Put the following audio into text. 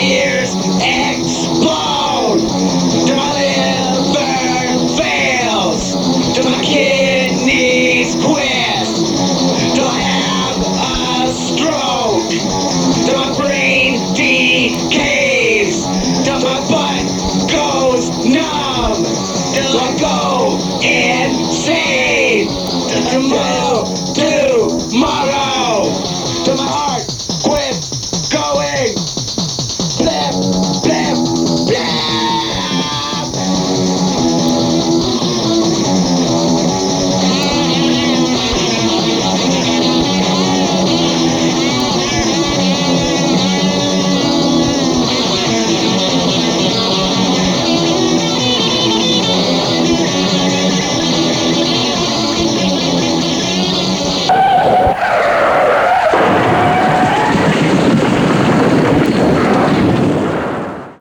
my ears explode. Till my liver fails. Till my kidneys quit. Till I have a stroke. Till my brain decays. Till my butt goes numb. Till I go insane. Till tomorrow.